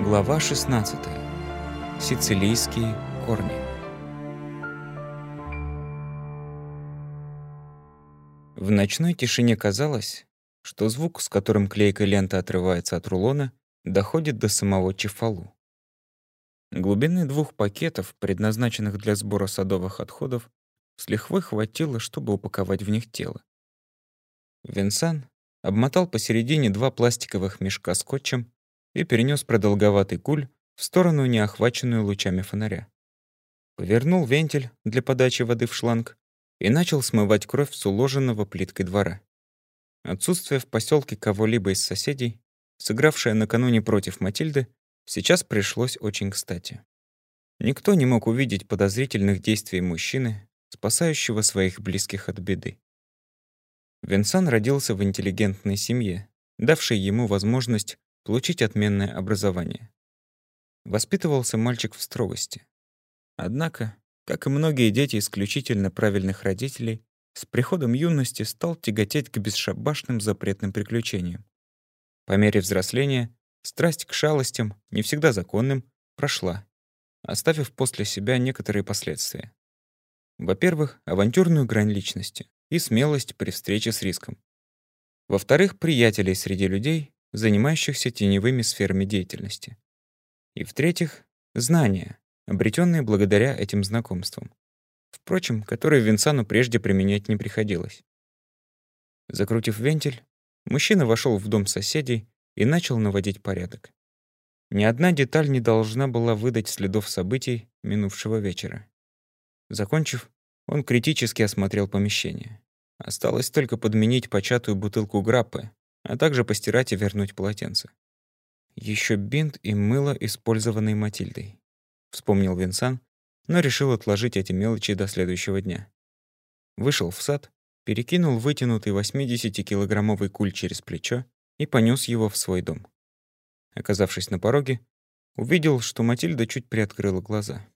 Глава 16. Сицилийские корни. В ночной тишине казалось, что звук, с которым клейкая лента отрывается от рулона, доходит до самого Чефалу. Глубины двух пакетов, предназначенных для сбора садовых отходов, с лихвой хватило, чтобы упаковать в них тело. Винсан обмотал посередине два пластиковых мешка скотчем и перенес продолговатый куль в сторону, не охваченную лучами фонаря. Повернул вентиль для подачи воды в шланг и начал смывать кровь с уложенного плиткой двора. Отсутствие в поселке кого-либо из соседей, сыгравшее накануне против Матильды, сейчас пришлось очень кстати. Никто не мог увидеть подозрительных действий мужчины, спасающего своих близких от беды. Винсан родился в интеллигентной семье, давшей ему возможность получить отменное образование. Воспитывался мальчик в строгости. Однако, как и многие дети исключительно правильных родителей, с приходом юности стал тяготеть к бесшабашным запретным приключениям. По мере взросления страсть к шалостям, не всегда законным, прошла, оставив после себя некоторые последствия. Во-первых, авантюрную грань личности и смелость при встрече с риском. Во-вторых, приятелей среди людей, занимающихся теневыми сферами деятельности. И в-третьих, знания, обретенные благодаря этим знакомствам. Впрочем, которые Винсану прежде применять не приходилось. Закрутив вентиль, мужчина вошел в дом соседей и начал наводить порядок. Ни одна деталь не должна была выдать следов событий минувшего вечера. Закончив, он критически осмотрел помещение. Осталось только подменить початую бутылку граппы, а также постирать и вернуть полотенце. Еще бинт и мыло, использованные Матильдой. Вспомнил Винсан, но решил отложить эти мелочи до следующего дня. Вышел в сад, перекинул вытянутый 80-килограммовый куль через плечо и понес его в свой дом. Оказавшись на пороге, увидел, что Матильда чуть приоткрыла глаза.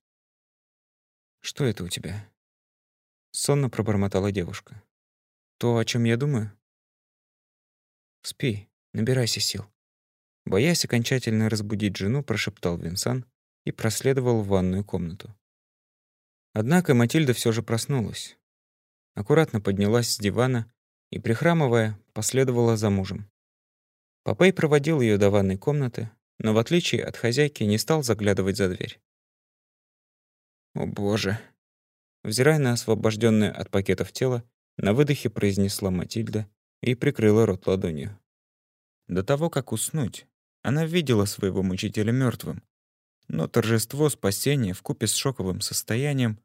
«Что это у тебя?» Сонно пробормотала девушка. «То, о чем я думаю?» «Спи, набирайся сил». Боясь окончательно разбудить жену, прошептал Винсан и проследовал в ванную комнату. Однако Матильда все же проснулась. Аккуратно поднялась с дивана и, прихрамывая, последовала за мужем. Папей проводил ее до ванной комнаты, но в отличие от хозяйки не стал заглядывать за дверь. «О боже!» Взирая на освобожденное от пакетов тело, на выдохе произнесла Матильда и прикрыла рот ладонью. До того, как уснуть, она видела своего мучителя мертвым, но торжество спасения вкупе с шоковым состоянием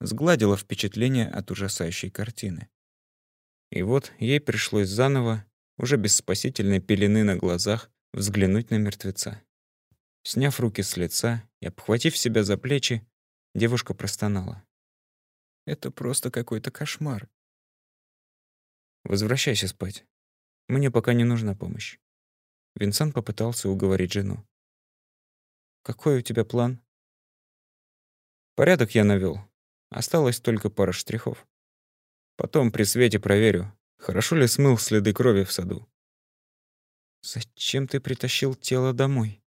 сгладило впечатление от ужасающей картины. И вот ей пришлось заново, уже без спасительной пелены на глазах, взглянуть на мертвеца. Сняв руки с лица и обхватив себя за плечи, девушка простонала. «Это просто какой-то кошмар. Возвращайся спать. Мне пока не нужна помощь. Винсан попытался уговорить жену. Какой у тебя план? Порядок я навел. Осталось только пара штрихов. Потом при свете проверю, хорошо ли смыл следы крови в саду. Зачем ты притащил тело домой?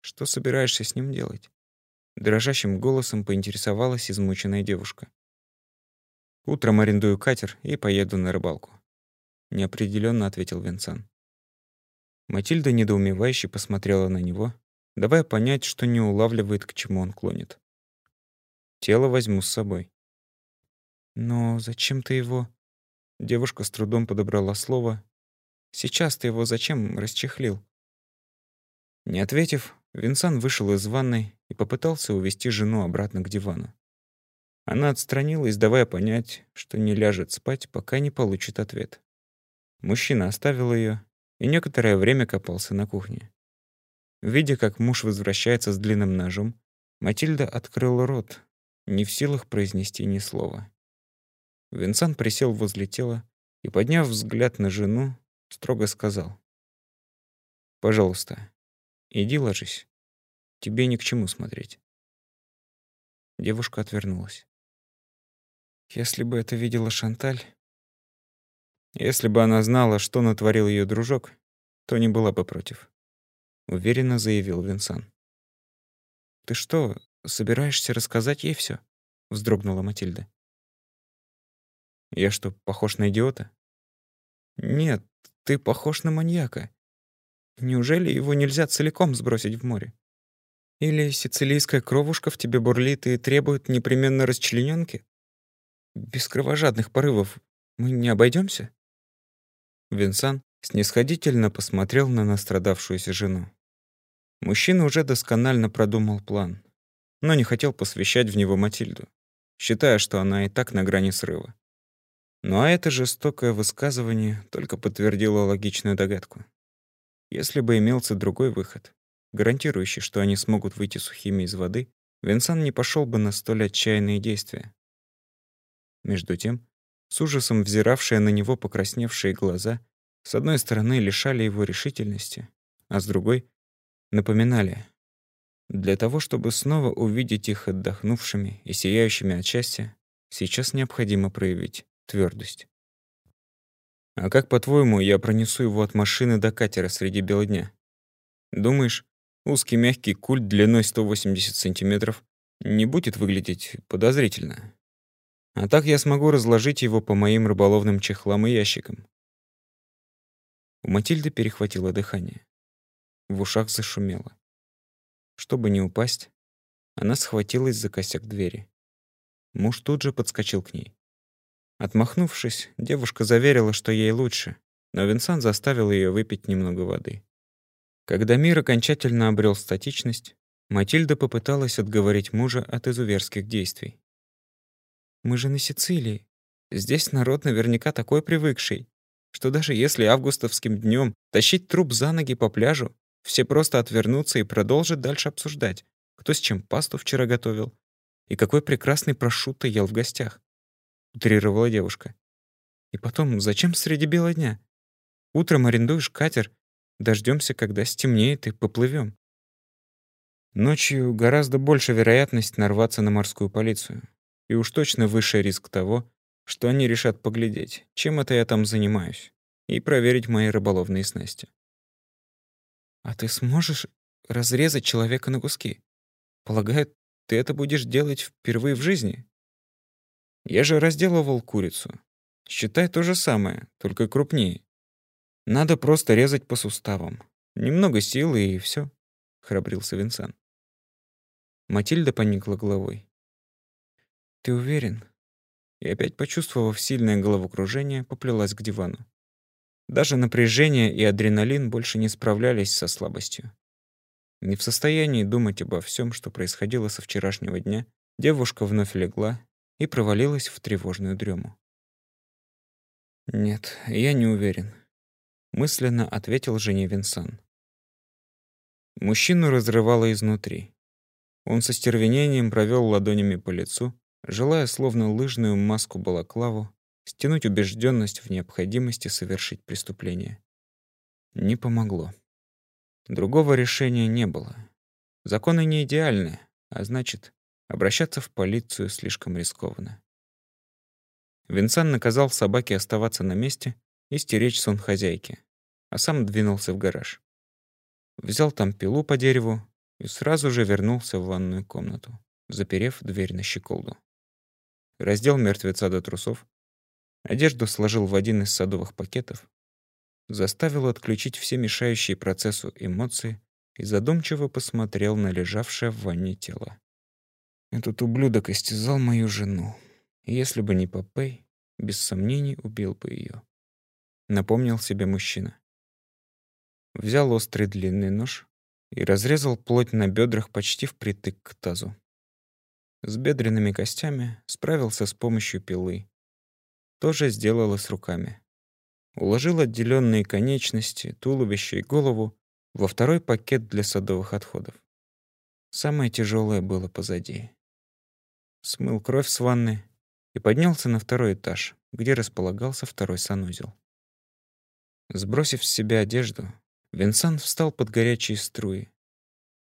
Что собираешься с ним делать? Дрожащим голосом поинтересовалась измученная девушка. Утром арендую катер и поеду на рыбалку неопределенно ответил Винсан. Матильда недоумевающе посмотрела на него, давая понять, что не улавливает, к чему он клонит. Тело возьму с собой. Но зачем ты его? Девушка с трудом подобрала слово. Сейчас ты его зачем расчехлил? Не ответив, Винсан вышел из ванной и попытался увести жену обратно к дивану. Она отстранилась, давая понять, что не ляжет спать, пока не получит ответ. Мужчина оставил ее и некоторое время копался на кухне. Видя, как муж возвращается с длинным ножом, Матильда открыла рот, не в силах произнести ни слова. Винсан присел возле тела и, подняв взгляд на жену, строго сказал. «Пожалуйста, иди ложись. Тебе ни к чему смотреть». Девушка отвернулась. Если бы это видела Шанталь, если бы она знала, что натворил ее дружок, то не была бы против, уверенно заявил Винсан. ты что, собираешься рассказать ей все? вздрогнула Матильда. Я что, похож на идиота? Нет, ты похож на маньяка. Неужели его нельзя целиком сбросить в море? Или сицилийская кровушка в тебе бурлит и требует непременно расчлененки? Без кровожадных порывов мы не обойдемся? Винсан снисходительно посмотрел на настрадавшуюся жену. Мужчина уже досконально продумал план, но не хотел посвящать в него Матильду, считая, что она и так на грани срыва. Ну а это жестокое высказывание только подтвердило логичную догадку. Если бы имелся другой выход, гарантирующий, что они смогут выйти сухими из воды, Винсан не пошел бы на столь отчаянные действия. Между тем, с ужасом взиравшие на него покрасневшие глаза, с одной стороны лишали его решительности, а с другой напоминали, для того, чтобы снова увидеть их отдохнувшими и сияющими от счастья, сейчас необходимо проявить твердость. А как, по-твоему, я пронесу его от машины до катера среди бела дня? Думаешь, узкий мягкий культ длиной 180 сантиметров не будет выглядеть подозрительно? А так я смогу разложить его по моим рыболовным чехлам и ящикам. У Матильды перехватило дыхание. В ушах зашумело. Чтобы не упасть, она схватилась за косяк двери. Муж тут же подскочил к ней. Отмахнувшись, девушка заверила, что ей лучше, но Винсан заставил ее выпить немного воды. Когда мир окончательно обрел статичность, Матильда попыталась отговорить мужа от изуверских действий. «Мы же на Сицилии. Здесь народ наверняка такой привыкший, что даже если августовским днем тащить труп за ноги по пляжу, все просто отвернутся и продолжат дальше обсуждать, кто с чем пасту вчера готовил и какой прекрасный прошутто ел в гостях утрировала девушка. И потом, зачем среди бела дня? Утром арендуешь катер, дождемся, когда стемнеет, и поплывем. Ночью гораздо больше вероятность нарваться на морскую полицию. И уж точно выше риск того, что они решат поглядеть, чем это я там занимаюсь, и проверить мои рыболовные снасти. А ты сможешь разрезать человека на куски? Полагаю, ты это будешь делать впервые в жизни? Я же разделывал курицу. Считай то же самое, только крупнее. Надо просто резать по суставам. Немного силы и все, храбрился Винсан. Матильда поникла головой. Ты уверен? И опять, почувствовав сильное головокружение, поплелась к дивану. Даже напряжение и адреналин больше не справлялись со слабостью. Не в состоянии думать обо всем, что происходило со вчерашнего дня, девушка вновь легла и провалилась в тревожную дрему. «Нет, я не уверен», — мысленно ответил жене Винсан. Мужчину разрывало изнутри. Он со стервенением провел ладонями по лицу, желая словно лыжную маску-балаклаву стянуть убежденность в необходимости совершить преступление. Не помогло. Другого решения не было. Законы не идеальны, а значит, Обращаться в полицию слишком рискованно. Винсан наказал собаке оставаться на месте и стеречь сон хозяйки, а сам двинулся в гараж. Взял там пилу по дереву и сразу же вернулся в ванную комнату, заперев дверь на щеколду. Раздел мертвеца до трусов, одежду сложил в один из садовых пакетов, заставил отключить все мешающие процессу эмоции и задумчиво посмотрел на лежавшее в ванне тело. Этот ублюдок истязал мою жену. Если бы не Попей, без сомнений убил бы ее. Напомнил себе мужчина. Взял острый длинный нож и разрезал плоть на бедрах почти впритык к тазу. С бедренными костями справился с помощью пилы. Тоже сделал и с руками. Уложил отделенные конечности, туловище и голову во второй пакет для садовых отходов. Самое тяжелое было позади смыл кровь с ванны и поднялся на второй этаж, где располагался второй санузел. Сбросив с себя одежду, Винсан встал под горячие струи,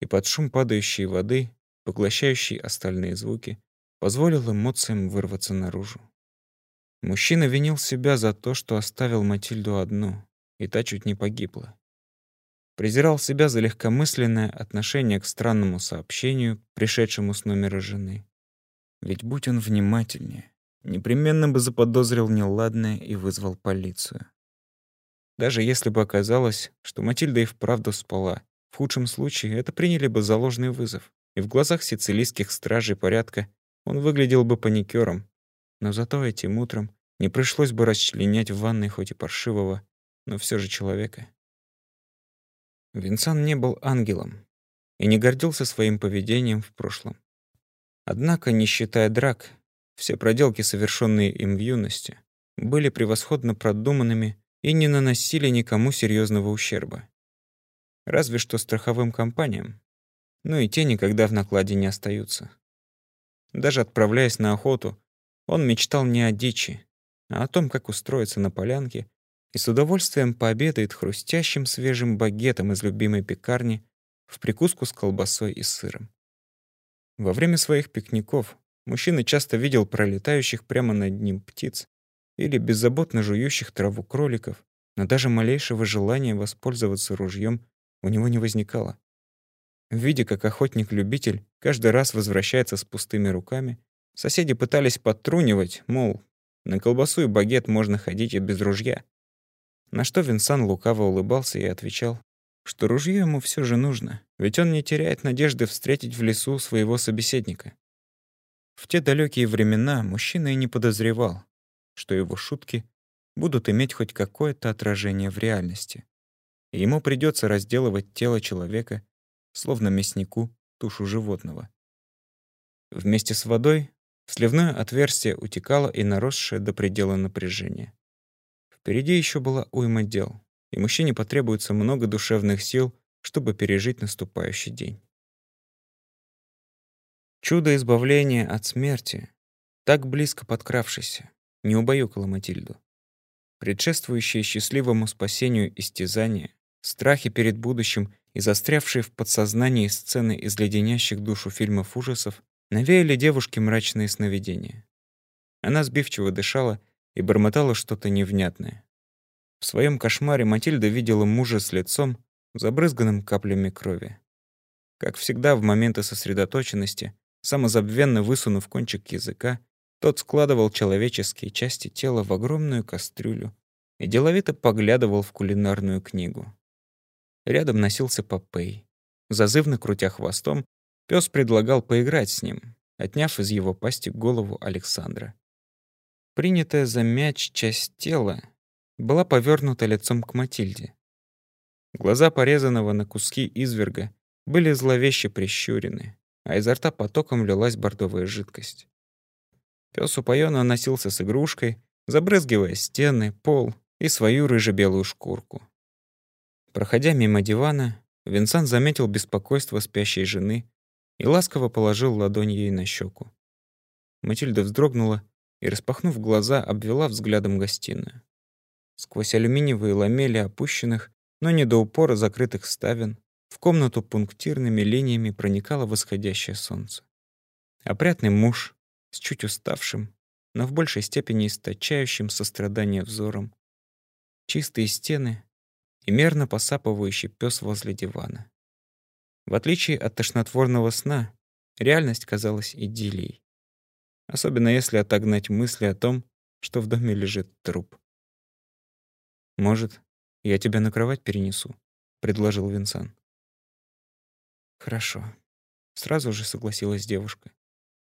и под шум падающей воды, поглощающей остальные звуки, позволил эмоциям вырваться наружу. Мужчина винил себя за то, что оставил Матильду одну, и та чуть не погибла. презирал себя за легкомысленное отношение к странному сообщению, пришедшему с номера жены. Ведь будь он внимательнее, непременно бы заподозрил неладное и вызвал полицию. Даже если бы оказалось, что Матильда и вправду спала, в худшем случае это приняли бы за ложный вызов, и в глазах сицилийских стражей порядка он выглядел бы паникером. Но зато этим утром не пришлось бы расчленять в ванной хоть и паршивого, но все же человека. Винсан не был ангелом и не гордился своим поведением в прошлом. Однако, не считая драк, все проделки, совершенные им в юности, были превосходно продуманными и не наносили никому серьезного ущерба. Разве что страховым компаниям. Ну и те никогда в накладе не остаются. Даже отправляясь на охоту, он мечтал не о дичи, а о том, как устроиться на полянке и с удовольствием пообедает хрустящим свежим багетом из любимой пекарни в прикуску с колбасой и сыром. Во время своих пикников мужчина часто видел пролетающих прямо над ним птиц или беззаботно жующих траву кроликов, но даже малейшего желания воспользоваться ружьем у него не возникало. Видя, как охотник-любитель каждый раз возвращается с пустыми руками, соседи пытались подтрунивать, мол, на колбасу и багет можно ходить и без ружья. На что Винсан лукаво улыбался и отвечал, что ружье ему все же нужно, ведь он не теряет надежды встретить в лесу своего собеседника. В те далекие времена мужчина и не подозревал, что его шутки будут иметь хоть какое-то отражение в реальности. И ему придется разделывать тело человека, словно мяснику тушу животного. Вместе с водой в сливное отверстие утекало и наросшее до предела напряжение. Впереди еще была уйма дел, и мужчине потребуется много душевных сил, чтобы пережить наступающий день. Чудо избавления от смерти, так близко подкравшееся, не убаюкало Матильду. Предшествующие счастливому спасению истязания, страхи перед будущим и застрявшие в подсознании сцены из леденящих душу фильмов ужасов навеяли девушке мрачные сновидения. Она сбивчиво дышала и бормотала что-то невнятное. В своем кошмаре Матильда видела мужа с лицом, забрызганным каплями крови. Как всегда в моменты сосредоточенности, самозабвенно высунув кончик языка, тот складывал человеческие части тела в огромную кастрюлю и деловито поглядывал в кулинарную книгу. Рядом носился Попей. Зазывно крутя хвостом, пес предлагал поиграть с ним, отняв из его пасти голову Александра. Принятая за мяч часть тела была повернута лицом к Матильде. Глаза порезанного на куски изверга были зловеще прищурены, а изо рта потоком лилась бордовая жидкость. Пёс упоенно носился с игрушкой, забрызгивая стены, пол и свою рыже-белую шкурку. Проходя мимо дивана, Винсан заметил беспокойство спящей жены и ласково положил ладонь ей на щеку. Матильда вздрогнула и, распахнув глаза, обвела взглядом гостиную. Сквозь алюминиевые ламели опущенных, но не до упора закрытых ставен, в комнату пунктирными линиями проникало восходящее солнце. Опрятный муж с чуть уставшим, но в большей степени источающим сострадание взором. Чистые стены и мерно посапывающий пес возле дивана. В отличие от тошнотворного сна, реальность казалась идиллией особенно если отогнать мысли о том, что в доме лежит труп. «Может, я тебя на кровать перенесу?» — предложил Винсан. «Хорошо», — сразу же согласилась девушка.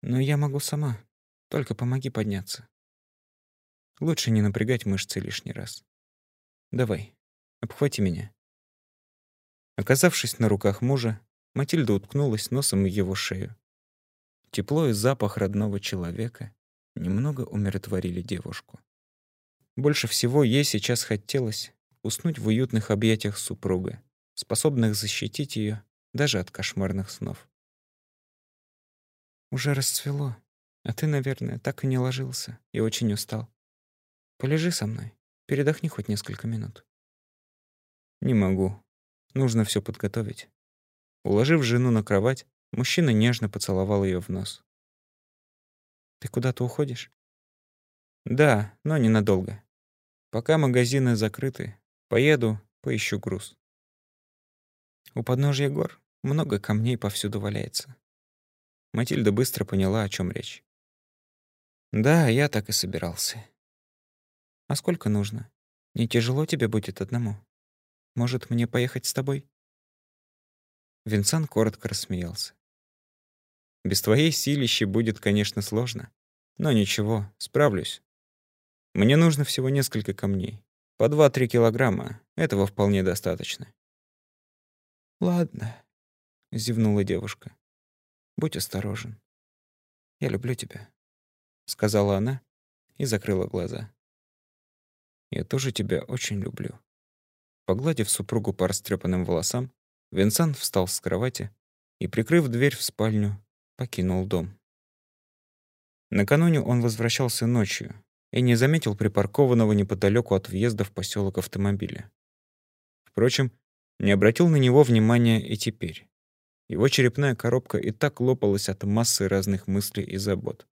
«Но я могу сама, только помоги подняться. Лучше не напрягать мышцы лишний раз. Давай, обхвати меня». Оказавшись на руках мужа, Матильда уткнулась носом в его шею. Тепло и запах родного человека немного умиротворили девушку. Больше всего ей сейчас хотелось уснуть в уютных объятиях супруга, способных защитить ее даже от кошмарных снов. «Уже расцвело, а ты, наверное, так и не ложился и очень устал. Полежи со мной, передохни хоть несколько минут». «Не могу. Нужно все подготовить». Уложив жену на кровать, Мужчина нежно поцеловал ее в нос. «Ты куда-то уходишь?» «Да, но ненадолго. Пока магазины закрыты, поеду, поищу груз». У подножья гор много камней повсюду валяется. Матильда быстро поняла, о чем речь. Да, я так и собирался. А сколько нужно? Не тяжело тебе будет одному? Может, мне поехать с тобой? Винсан коротко рассмеялся. Без твоей силищи будет, конечно, сложно. Но ничего, справлюсь. Мне нужно всего несколько камней. По 2-3 килограмма. Этого вполне достаточно. Ладно, зевнула девушка. Будь осторожен. Я люблю тебя, сказала она и закрыла глаза. Я тоже тебя очень люблю. Погладив супругу по растрепанным волосам, Винсан встал с кровати и, прикрыв дверь в спальню, покинул дом. Накануне он возвращался ночью и не заметил припаркованного неподалеку от въезда в поселок автомобиля. Впрочем, не обратил на него внимания и теперь. Его черепная коробка и так лопалась от массы разных мыслей и забот.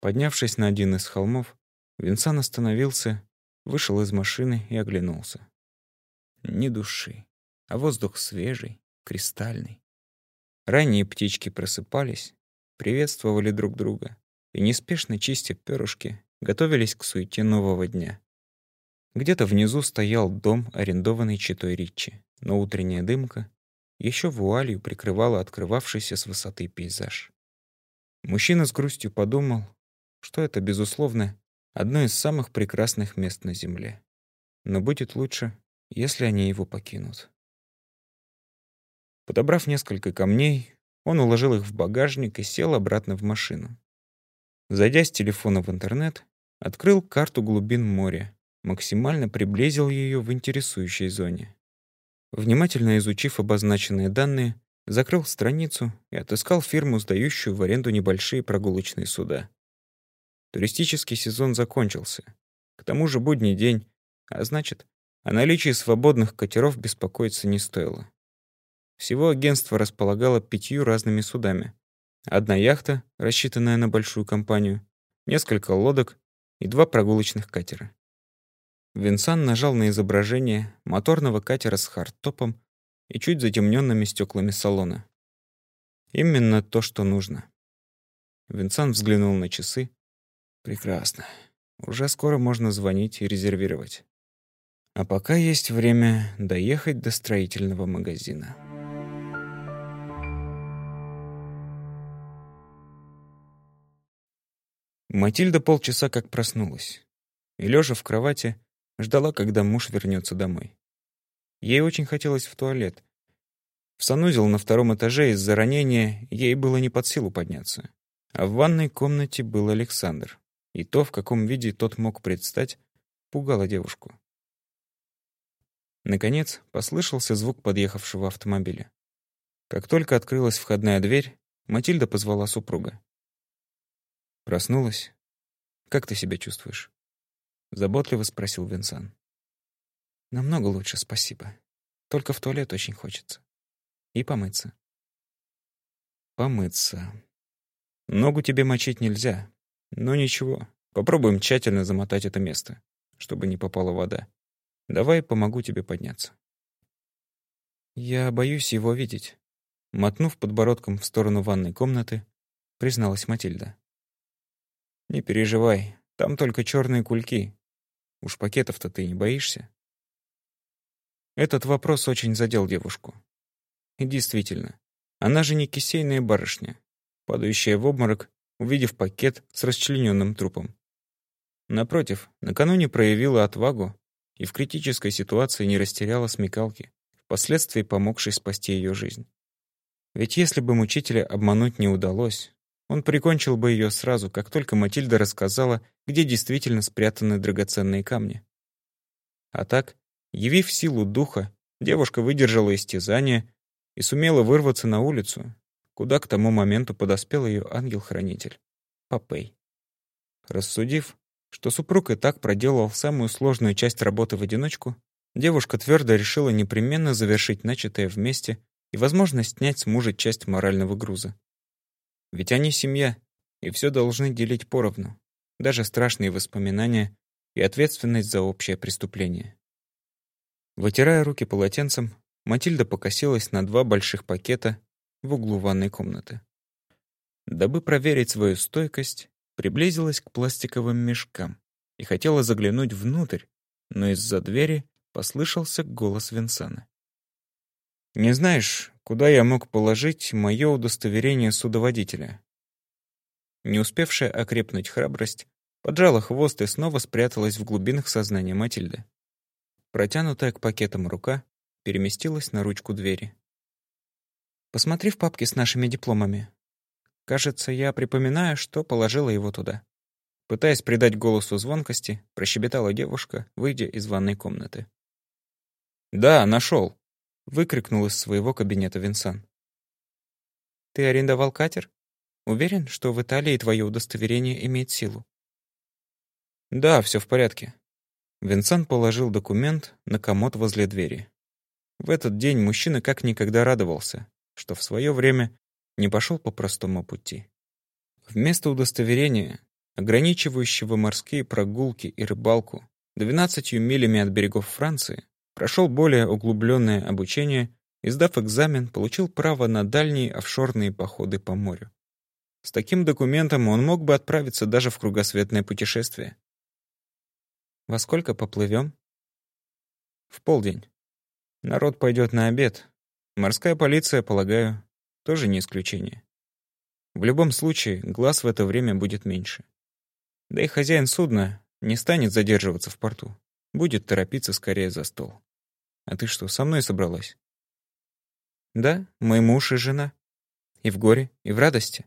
Поднявшись на один из холмов, Винсан остановился, вышел из машины и оглянулся. Ни души, а воздух свежий, кристальный. Ранние птички просыпались, приветствовали друг друга и, неспешно чистя перышки, готовились к суете нового дня. Где-то внизу стоял дом, арендованный читой Ричи, но утренняя дымка еще вуалью прикрывала открывавшийся с высоты пейзаж. Мужчина с грустью подумал, что это, безусловно, одно из самых прекрасных мест на Земле. Но будет лучше, если они его покинут. Подобрав несколько камней, он уложил их в багажник и сел обратно в машину. Зайдя с телефона в интернет, открыл карту глубин моря, максимально приблизил ее в интересующей зоне. Внимательно изучив обозначенные данные, закрыл страницу и отыскал фирму, сдающую в аренду небольшие прогулочные суда. Туристический сезон закончился. К тому же будний день, а значит, о наличии свободных катеров беспокоиться не стоило. Всего агентство располагало пятью разными судами. Одна яхта, рассчитанная на большую компанию, несколько лодок и два прогулочных катера. Винсан нажал на изображение моторного катера с хардтопом и чуть затемненными стеклами салона. Именно то, что нужно. Винсан взглянул на часы. Прекрасно. Уже скоро можно звонить и резервировать. А пока есть время доехать до строительного магазина. Матильда полчаса как проснулась. И, лежа в кровати, ждала, когда муж вернется домой. Ей очень хотелось в туалет. В санузел на втором этаже из-за ранения ей было не под силу подняться. А в ванной комнате был Александр. И то, в каком виде тот мог предстать, пугало девушку. Наконец, послышался звук подъехавшего автомобиля. Как только открылась входная дверь, Матильда позвала супруга. Проснулась? Как ты себя чувствуешь? Заботливо спросил Винсан. Намного лучше, спасибо. Только в туалет очень хочется. И помыться. Помыться. Ногу тебе мочить нельзя. Но ничего, попробуем тщательно замотать это место, чтобы не попала вода. Давай помогу тебе подняться. Я боюсь его видеть. Мотнув подбородком в сторону ванной комнаты, призналась Матильда. Не переживай, там только черные кульки. Уж пакетов-то ты не боишься? Этот вопрос очень задел девушку. И действительно, она же не кисейная барышня, падающая в обморок, увидев пакет с расчлененным трупом. Напротив, накануне проявила отвагу и в критической ситуации не растеряла смекалки, впоследствии помогшей спасти ее жизнь. Ведь если бы мучителя обмануть не удалось, он прикончил бы ее сразу, как только Матильда рассказала, где действительно спрятаны драгоценные камни. А так, явив силу духа, девушка выдержала истязание и сумела вырваться на улицу, куда к тому моменту подоспел ее ангел-хранитель, Попей. Рассудив, что супруг и так проделал самую сложную часть работы в одиночку, девушка твердо решила непременно завершить начатое вместе и, возможно, снять с мужа часть морального груза. Ведь они семья, и все должны делить поровну, даже страшные воспоминания и ответственность за общее преступление. Вытирая руки полотенцем, Матильда покосилась на два больших пакета в углу ванной комнаты. Дабы проверить свою стойкость, приблизилась к пластиковым мешкам и хотела заглянуть внутрь, но из-за двери послышался голос Винсана. «Не знаешь, куда я мог положить мое удостоверение судоводителя?» Не успевшая окрепнуть храбрость, поджала хвост и снова спряталась в глубинах сознания Матильды. Протянутая к пакетам рука переместилась на ручку двери. «Посмотри в папке с нашими дипломами. Кажется, я припоминаю, что положила его туда». Пытаясь придать голосу звонкости, прощебетала девушка, выйдя из ванной комнаты. «Да, нашел!» — выкрикнул из своего кабинета Винсан. «Ты арендовал катер? Уверен, что в Италии твое удостоверение имеет силу?» «Да, все в порядке». Винсан положил документ на комод возле двери. В этот день мужчина как никогда радовался, что в свое время не пошел по простому пути. Вместо удостоверения, ограничивающего морские прогулки и рыбалку 12 милями от берегов Франции, прошел более углубленное обучение и, сдав экзамен, получил право на дальние офшорные походы по морю. С таким документом он мог бы отправиться даже в кругосветное путешествие. «Во сколько поплывем?» «В полдень. Народ пойдет на обед. Морская полиция, полагаю, тоже не исключение. В любом случае, глаз в это время будет меньше. Да и хозяин судна не станет задерживаться в порту. Будет торопиться скорее за стол. А ты что, со мной собралась? Да, мой муж и жена. И в горе, и в радости.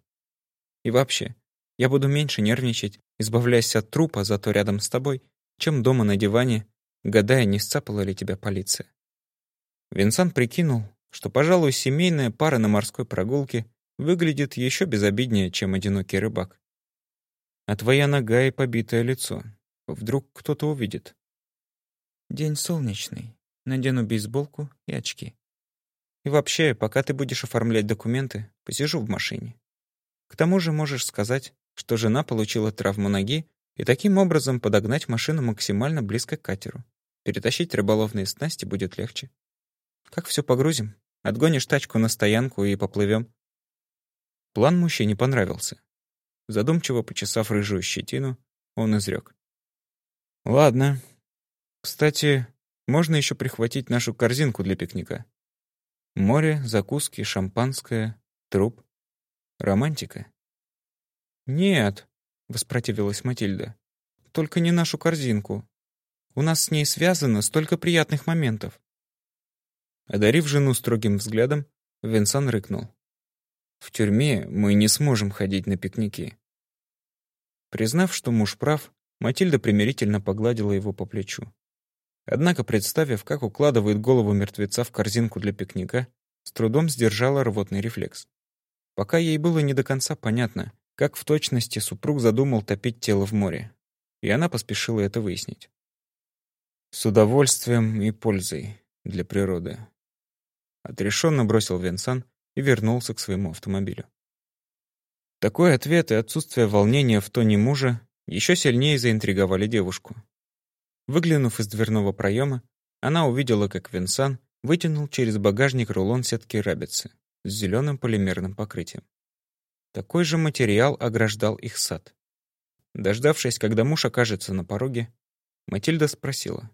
И вообще, я буду меньше нервничать, избавляясь от трупа, зато рядом с тобой, чем дома на диване, гадая, не сцапала ли тебя полиция. Винсан прикинул, что, пожалуй, семейная пара на морской прогулке выглядит еще безобиднее, чем одинокий рыбак. А твоя нога и побитое лицо. Вдруг кто-то увидит. День солнечный. Надену бейсболку и очки. И вообще, пока ты будешь оформлять документы, посижу в машине. К тому же можешь сказать, что жена получила травму ноги и таким образом подогнать машину максимально близко к катеру. Перетащить рыболовные снасти будет легче. Как все погрузим? Отгонишь тачку на стоянку и поплывем. План мужчине понравился. Задумчиво почесав рыжую щетину, он изрек. «Ладно. Кстати, можно еще прихватить нашу корзинку для пикника. Море, закуски, шампанское, труп. Романтика». «Нет», — воспротивилась Матильда. «Только не нашу корзинку. У нас с ней связано столько приятных моментов. Одарив жену строгим взглядом, Винсан рыкнул. «В тюрьме мы не сможем ходить на пикники». Признав, что муж прав, Матильда примирительно погладила его по плечу. Однако, представив, как укладывает голову мертвеца в корзинку для пикника, с трудом сдержала рвотный рефлекс. Пока ей было не до конца понятно, как в точности супруг задумал топить тело в море, и она поспешила это выяснить. С удовольствием и пользой для природы. Отрешенно бросил Венсан и вернулся к своему автомобилю. Такой ответ и отсутствие волнения в тоне мужа еще сильнее заинтриговали девушку. Выглянув из дверного проема, она увидела, как Венсан вытянул через багажник рулон сетки рабицы с зеленым полимерным покрытием. Такой же материал ограждал их сад. Дождавшись, когда муж окажется на пороге, Матильда спросила.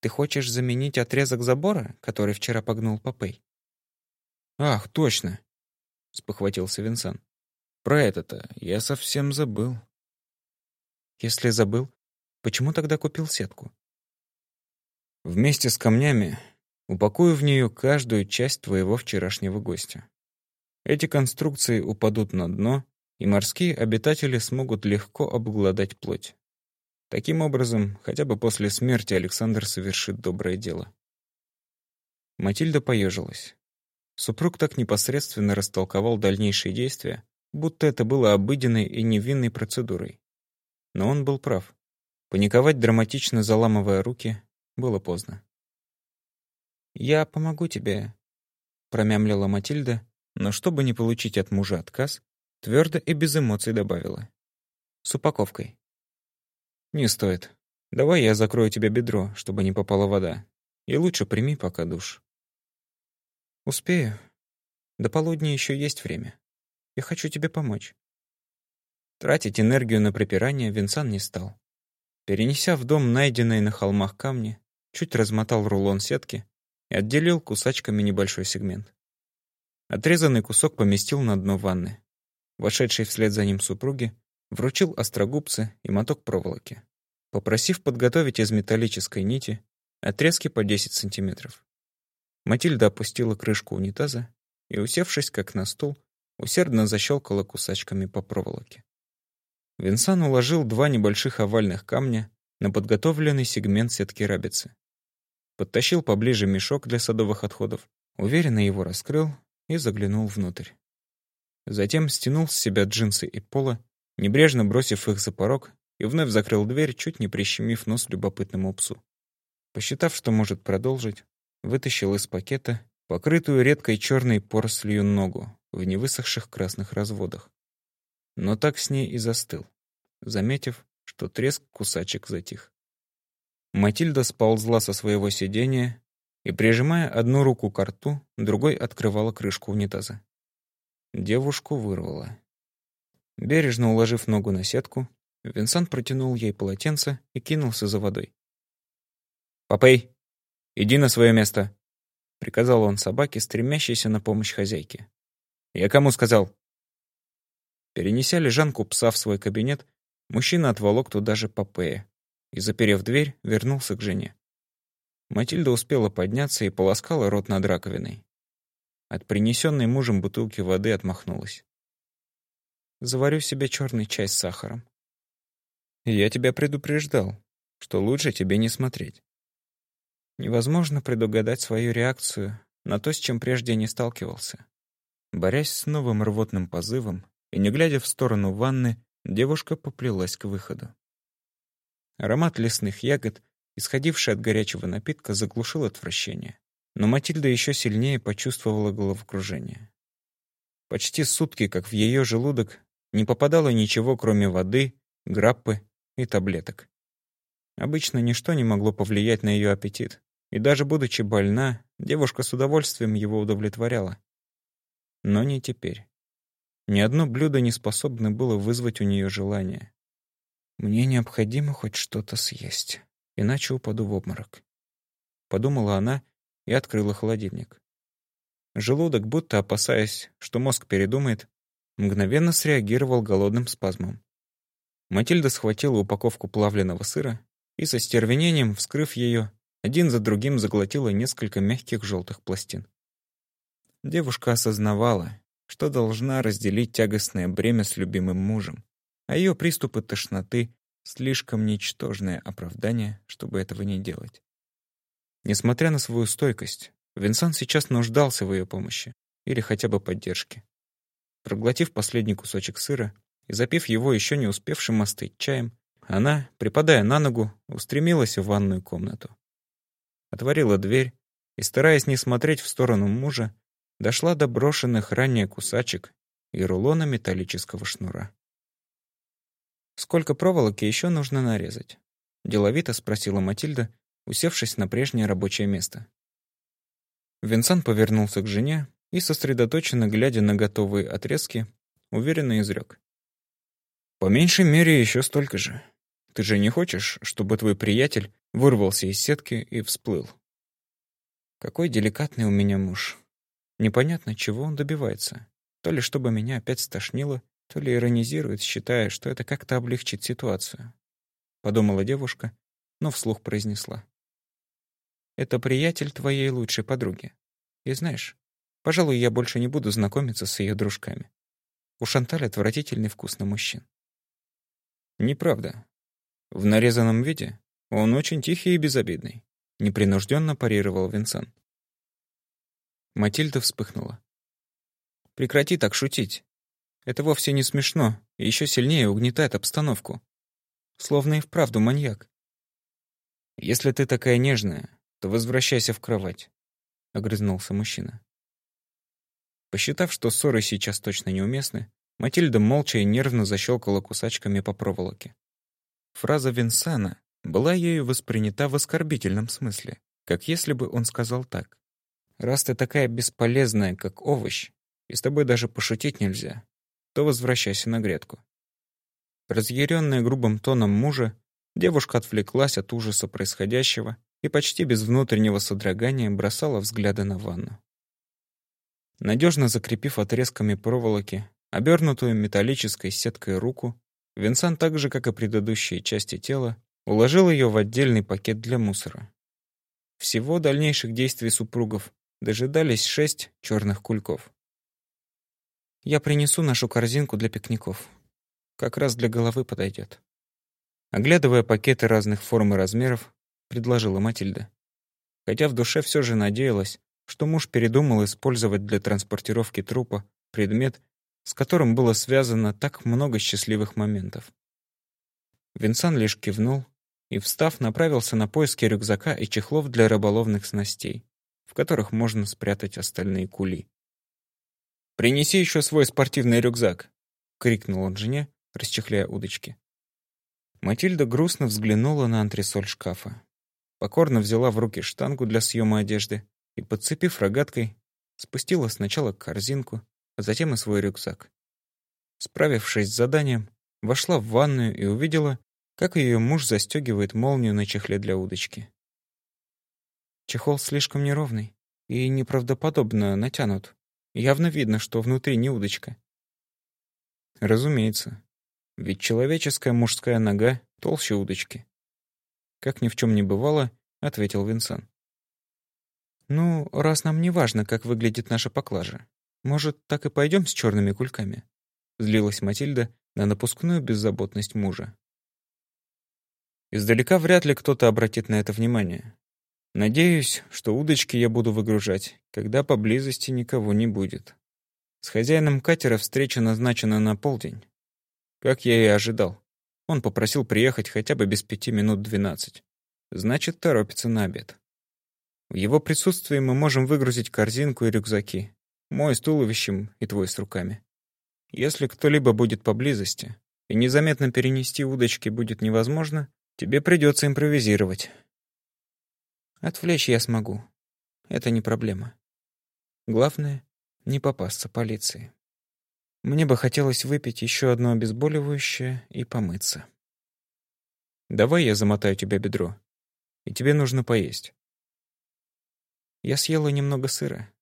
Ты хочешь заменить отрезок забора, который вчера погнул Попей? Ах, точно, спохватился Винсан. Про это-то я совсем забыл. Если забыл, почему тогда купил сетку? Вместе с камнями упакую в нее каждую часть твоего вчерашнего гостя. Эти конструкции упадут на дно, и морские обитатели смогут легко обглодать плоть. Таким образом, хотя бы после смерти Александр совершит доброе дело. Матильда поежилась. Супруг так непосредственно растолковал дальнейшие действия, будто это было обыденной и невинной процедурой. Но он был прав. Паниковать, драматично заламывая руки, было поздно. «Я помогу тебе», — промямлила Матильда, но чтобы не получить от мужа отказ, твердо и без эмоций добавила. «С упаковкой». «Не стоит. Давай я закрою тебе бедро, чтобы не попала вода. И лучше прими пока душ. «Успею. До полудня еще есть время. Я хочу тебе помочь». Тратить энергию на припирание Винсан не стал. Перенеся в дом найденные на холмах камни, чуть размотал рулон сетки и отделил кусачками небольшой сегмент. Отрезанный кусок поместил на дно ванны. Вошедший вслед за ним супруги вручил острогубцы и моток проволоки, попросив подготовить из металлической нити отрезки по 10 сантиметров. Матильда опустила крышку унитаза и, усевшись как на стул, усердно защелкала кусачками по проволоке. Винсан уложил два небольших овальных камня на подготовленный сегмент сетки рабицы. Подтащил поближе мешок для садовых отходов, уверенно его раскрыл и заглянул внутрь. Затем стянул с себя джинсы и пола, небрежно бросив их за порог, и вновь закрыл дверь, чуть не прищемив нос любопытному псу. Посчитав, что может продолжить, вытащил из пакета покрытую редкой черной порослью ногу в невысохших красных разводах. Но так с ней и застыл, заметив, что треск кусачек затих. Матильда сползла со своего сидения и, прижимая одну руку к рту, другой открывала крышку унитаза. Девушку вырвало. Бережно уложив ногу на сетку, Винсан протянул ей полотенце и кинулся за водой. «Попей, иди на свое место», — приказал он собаке, стремящейся на помощь хозяйке. «Я кому сказал?» Перенеся лежанку пса в свой кабинет, мужчина отволок туда же Попея и, заперев дверь, вернулся к жене. Матильда успела подняться и полоскала рот над раковиной. От принесенной мужем бутылки воды отмахнулась. «Заварю себе черный чай с сахаром». «Я тебя предупреждал, что лучше тебе не смотреть». Невозможно предугадать свою реакцию на то, с чем прежде не сталкивался. Борясь с новым рвотным позывом, и, не глядя в сторону ванны, девушка поплелась к выходу. Аромат лесных ягод, исходивший от горячего напитка, заглушил отвращение. Но Матильда еще сильнее почувствовала головокружение. Почти сутки, как в ее желудок, не попадало ничего, кроме воды, граппы и таблеток. Обычно ничто не могло повлиять на ее аппетит, и даже будучи больна, девушка с удовольствием его удовлетворяла. Но не теперь. Ни одно блюдо не способно было вызвать у нее желание. «Мне необходимо хоть что-то съесть, иначе упаду в обморок», — подумала она и открыла холодильник. Желудок, будто опасаясь, что мозг передумает, мгновенно среагировал голодным спазмом. Матильда схватила упаковку плавленного сыра и со стервенением, вскрыв ее, один за другим заглотила несколько мягких желтых пластин. Девушка осознавала, что должна разделить тягостное бремя с любимым мужем, а ее приступы тошноты — слишком ничтожное оправдание, чтобы этого не делать. Несмотря на свою стойкость, Винсан сейчас нуждался в ее помощи или хотя бы поддержке. Проглотив последний кусочек сыра и запив его еще не успевшим остыть чаем, она, припадая на ногу, устремилась в ванную комнату. Отворила дверь и, стараясь не смотреть в сторону мужа, дошла до брошенных ранее кусачек и рулона металлического шнура. «Сколько проволоки еще нужно нарезать?» — деловито спросила Матильда, усевшись на прежнее рабочее место. Винсан повернулся к жене и, сосредоточенно глядя на готовые отрезки, уверенно изрек. «По меньшей мере еще столько же. Ты же не хочешь, чтобы твой приятель вырвался из сетки и всплыл?» «Какой деликатный у меня муж», Непонятно, чего он добивается. То ли чтобы меня опять стошнило, то ли иронизирует, считая, что это как-то облегчит ситуацию. Подумала девушка, но вслух произнесла. «Это приятель твоей лучшей подруги. И знаешь, пожалуй, я больше не буду знакомиться с ее дружками. У Шанталь отвратительный вкус на мужчин». «Неправда. В нарезанном виде он очень тихий и безобидный», — непринужденно парировал Винсан. Матильда вспыхнула. «Прекрати так шутить. Это вовсе не смешно и еще сильнее угнетает обстановку. Словно и вправду маньяк. Если ты такая нежная, то возвращайся в кровать», — огрызнулся мужчина. Посчитав, что ссоры сейчас точно неуместны, Матильда молча и нервно защелкала кусачками по проволоке. Фраза Винсана была ею воспринята в оскорбительном смысле, как если бы он сказал так. раз ты такая бесполезная, как овощ, и с тобой даже пошутить нельзя, то возвращайся на грядку». Разъяренная грубым тоном мужа, девушка отвлеклась от ужаса происходящего и почти без внутреннего содрогания бросала взгляды на ванну. Надежно закрепив отрезками проволоки обернутую металлической сеткой руку, Винсан так же, как и предыдущие части тела, уложил ее в отдельный пакет для мусора. Всего дальнейших действий супругов дожидались шесть черных кульков. «Я принесу нашу корзинку для пикников. Как раз для головы подойдет». Оглядывая пакеты разных форм и размеров, предложила Матильда. Хотя в душе все же надеялась, что муж передумал использовать для транспортировки трупа предмет, с которым было связано так много счастливых моментов. Винсан лишь кивнул и, встав, направился на поиски рюкзака и чехлов для рыболовных снастей, в которых можно спрятать остальные кули. «Принеси еще свой спортивный рюкзак!» — крикнул он жене, расчехляя удочки. Матильда грустно взглянула на антресоль шкафа. Покорно взяла в руки штангу для съема одежды и, подцепив рогаткой, спустила сначала корзинку, затем и свой рюкзак. Справившись с заданием, вошла в ванную и увидела, как ее муж застегивает молнию на чехле для удочки. Чехол слишком неровный и неправдоподобно натянут. Явно видно, что внутри не удочка. Разумеется, ведь человеческая мужская нога толще удочки. Как ни в чем не бывало, ответил Винсан. Ну, раз нам не важно, как выглядит наша поклажа, может, так и пойдем с черными кульками? Злилась Матильда на напускную беззаботность мужа. Издалека вряд ли кто-то обратит на это внимание. Надеюсь, что удочки я буду выгружать, когда поблизости никого не будет. С хозяином катера встреча назначена на полдень. Как я и ожидал. Он попросил приехать хотя бы без пяти минут двенадцать. Значит, торопится на обед. В его присутствии мы можем выгрузить корзинку и рюкзаки. Мой с туловищем и твой с руками. Если кто-либо будет поблизости, и незаметно перенести удочки будет невозможно, Тебе придется импровизировать. Отвлечь я смогу. Это не проблема. Главное — не попасться полиции. Мне бы хотелось выпить еще одно обезболивающее и помыться. Давай я замотаю тебе бедро. И тебе нужно поесть. Я съела немного сыра.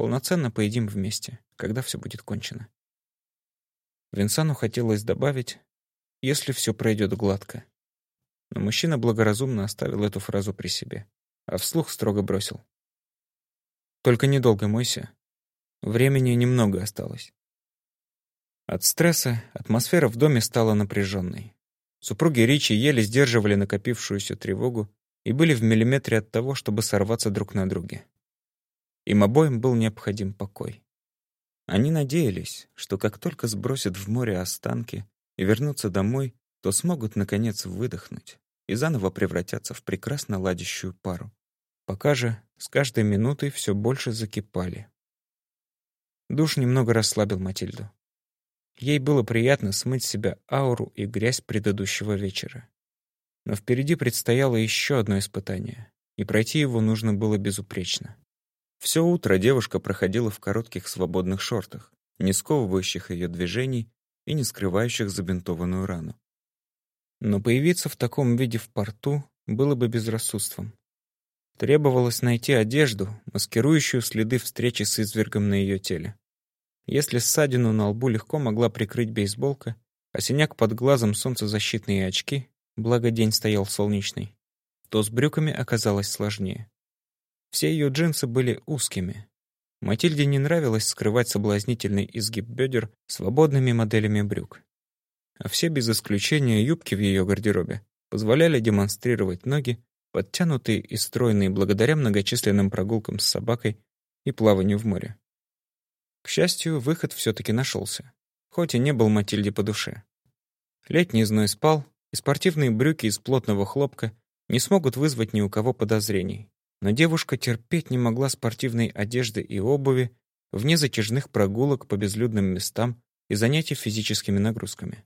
Полноценно поедим вместе, когда все будет кончено. Винсану хотелось добавить, если все пройдет гладко. Но мужчина благоразумно оставил эту фразу при себе, а вслух строго бросил. «Только недолго мойся. Времени немного осталось». От стресса атмосфера в доме стала напряженной. Супруги Ричи еле сдерживали накопившуюся тревогу и были в миллиметре от того, чтобы сорваться друг на друге. Им обоим был необходим покой. Они надеялись, что как только сбросят в море останки и вернутся домой, то смогут, наконец, выдохнуть и заново превратятся в прекрасно ладящую пару. Пока же с каждой минутой все больше закипали. Душ немного расслабил Матильду. Ей было приятно смыть с себя ауру и грязь предыдущего вечера. Но впереди предстояло еще одно испытание, и пройти его нужно было безупречно. Все утро девушка проходила в коротких свободных шортах, не сковывающих ее движений и не скрывающих забинтованную рану. Но появиться в таком виде в порту было бы безрассудством. Требовалось найти одежду, маскирующую следы встречи с извергом на ее теле. Если ссадину на лбу легко могла прикрыть бейсболка, а синяк под глазом солнцезащитные очки, благо день стоял солнечный, то с брюками оказалось сложнее. Все ее джинсы были узкими. Матильде не нравилось скрывать соблазнительный изгиб бедер свободными моделями брюк а все без исключения юбки в ее гардеробе позволяли демонстрировать ноги, подтянутые и стройные благодаря многочисленным прогулкам с собакой и плаванию в море. К счастью, выход все-таки нашелся, хоть и не был Матильде по душе. Летний зной спал, и спортивные брюки из плотного хлопка не смогут вызвать ни у кого подозрений. Но девушка терпеть не могла спортивной одежды и обуви вне затяжных прогулок по безлюдным местам и занятий физическими нагрузками.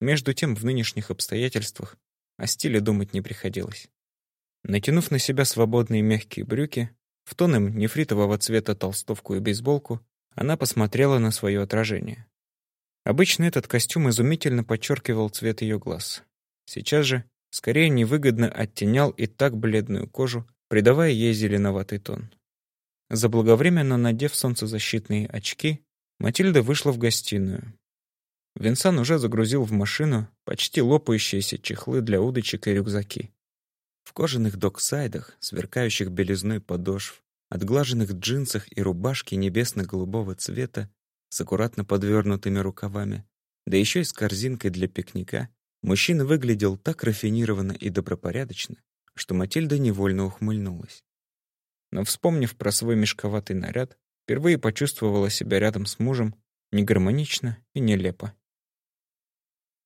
Между тем, в нынешних обстоятельствах о стиле думать не приходилось. Натянув на себя свободные мягкие брюки, в тон им нефритового цвета толстовку и бейсболку, она посмотрела на свое отражение. Обычно этот костюм изумительно подчеркивал цвет ее глаз. Сейчас же скорее невыгодно оттенял и так бледную кожу, придавая ей зеленоватый тон. Заблаговременно надев солнцезащитные очки, Матильда вышла в гостиную. Винсан уже загрузил в машину почти лопающиеся чехлы для удочек и рюкзаки. В кожаных доксайдах, сверкающих белизной подошв, отглаженных джинсах и рубашке небесно-голубого цвета с аккуратно подвернутыми рукавами, да еще и с корзинкой для пикника, мужчина выглядел так рафинированно и добропорядочно, что Матильда невольно ухмыльнулась. Но, вспомнив про свой мешковатый наряд, впервые почувствовала себя рядом с мужем негармонично и нелепо.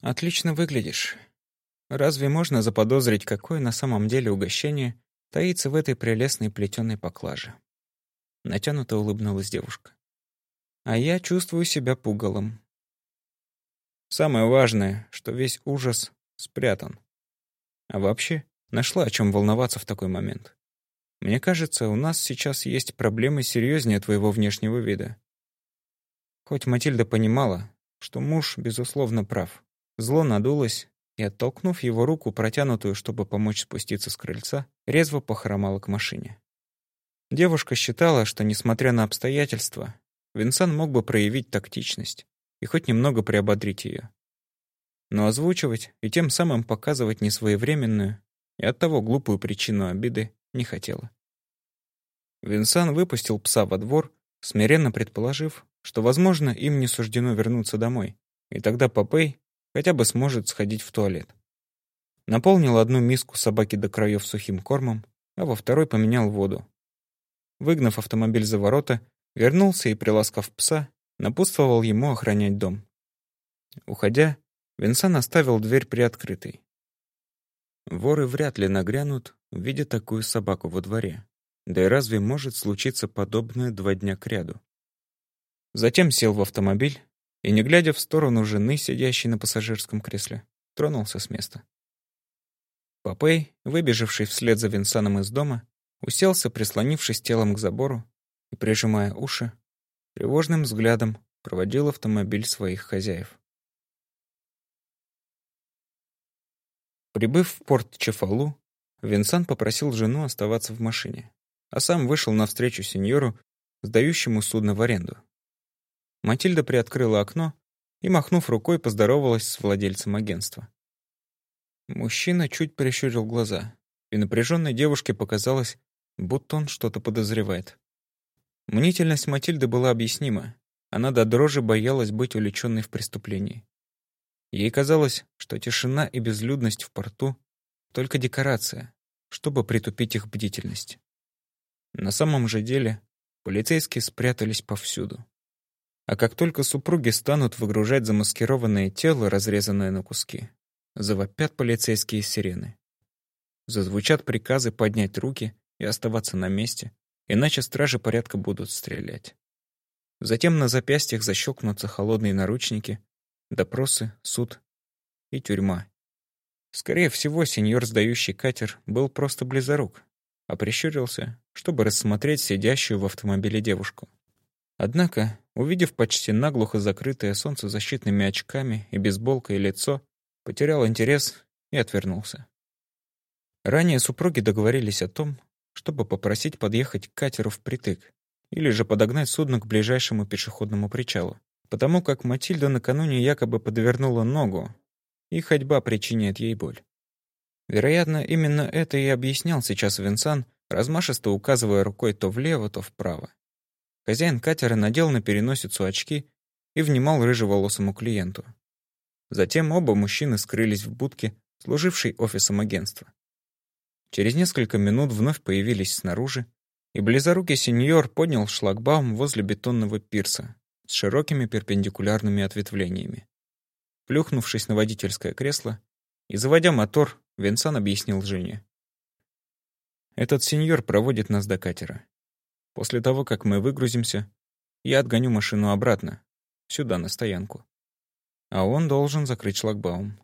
«Отлично выглядишь. Разве можно заподозрить, какое на самом деле угощение таится в этой прелестной плетеной поклаже?» Натянуто улыбнулась девушка. «А я чувствую себя пугалом. Самое важное, что весь ужас спрятан. А вообще, нашла о чем волноваться в такой момент. Мне кажется, у нас сейчас есть проблемы серьезнее твоего внешнего вида. Хоть Матильда понимала, что муж, безусловно, прав. Зло надулось, и, оттолкнув его руку, протянутую, чтобы помочь спуститься с крыльца, резво похромала к машине. Девушка считала, что, несмотря на обстоятельства, Винсан мог бы проявить тактичность и хоть немного приободрить ее. Но озвучивать и тем самым показывать несвоевременную и оттого глупую причину обиды не хотела. Винсан выпустил пса во двор, смиренно предположив, что, возможно, им не суждено вернуться домой, и тогда Попей хотя бы сможет сходить в туалет. Наполнил одну миску собаки до краев сухим кормом, а во второй поменял воду. Выгнав автомобиль за ворота, вернулся и, приласкав пса, напутствовал ему охранять дом. Уходя, Винсан оставил дверь приоткрытой. Воры вряд ли нагрянут, видя такую собаку во дворе. Да и разве может случиться подобное два дня кряду? Затем сел в автомобиль и, не глядя в сторону жены, сидящей на пассажирском кресле, тронулся с места. Попей, выбежавший вслед за Винсаном из дома, уселся, прислонившись телом к забору и, прижимая уши, тревожным взглядом проводил автомобиль своих хозяев. Прибыв в порт Чефалу, Винсан попросил жену оставаться в машине, а сам вышел навстречу сеньору, сдающему судно в аренду. Матильда приоткрыла окно и, махнув рукой, поздоровалась с владельцем агентства. Мужчина чуть прищурил глаза, и напряженной девушке показалось, будто он что-то подозревает. Мнительность Матильды была объяснима. Она до дрожи боялась быть увлеченной в преступлении. Ей казалось, что тишина и безлюдность в порту — только декорация, чтобы притупить их бдительность. На самом же деле полицейские спрятались повсюду. А как только супруги станут выгружать замаскированное тело, разрезанное на куски, завопят полицейские сирены. Зазвучат приказы поднять руки и оставаться на месте, иначе стражи порядка будут стрелять. Затем на запястьях защелкнутся холодные наручники, допросы, суд и тюрьма. Скорее всего, сеньор, сдающий катер, был просто близорук, а прищурился, чтобы рассмотреть сидящую в автомобиле девушку. Однако, увидев почти наглухо закрытое солнцезащитными очками и бейсболкой лицо, потерял интерес и отвернулся. Ранее супруги договорились о том, чтобы попросить подъехать к катеру впритык или же подогнать судно к ближайшему пешеходному причалу, потому как Матильда накануне якобы подвернула ногу, и ходьба причиняет ей боль. Вероятно, именно это и объяснял сейчас Винсан, размашисто указывая рукой то влево, то вправо. Хозяин катера надел на переносицу очки и внимал рыжеволосому клиенту. Затем оба мужчины скрылись в будке, служившей офисом агентства. Через несколько минут вновь появились снаружи, и близорукий сеньор поднял шлагбаум возле бетонного пирса с широкими перпендикулярными ответвлениями. Плюхнувшись на водительское кресло и заводя мотор, Винсан объяснил Жене. «Этот сеньор проводит нас до катера. После того, как мы выгрузимся, я отгоню машину обратно, сюда, на стоянку. А он должен закрыть шлагбаум.